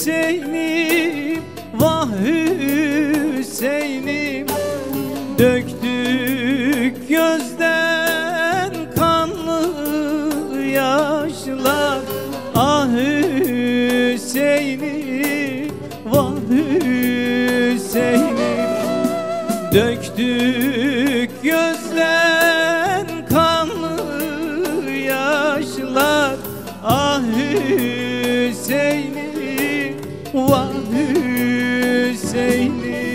Hüseyin'im Vah Hüseyin'im. Döktük gözden kanlı yaşlar. Ah Hüseyin'im Vah Hüseyin'im. Döktük gözden kanlı yaşlar. Ah Hüseyin'im. Vah Hüseyin'im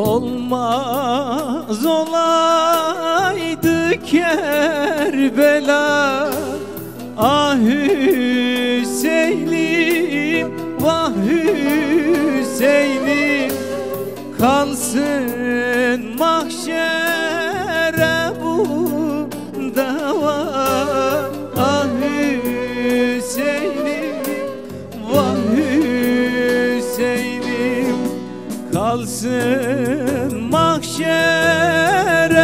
Olmaz olaydı Kerbela. Ah Hüseyin'im vah Hüseyin'im. Kalsın mahşere bu Kalsın mahşere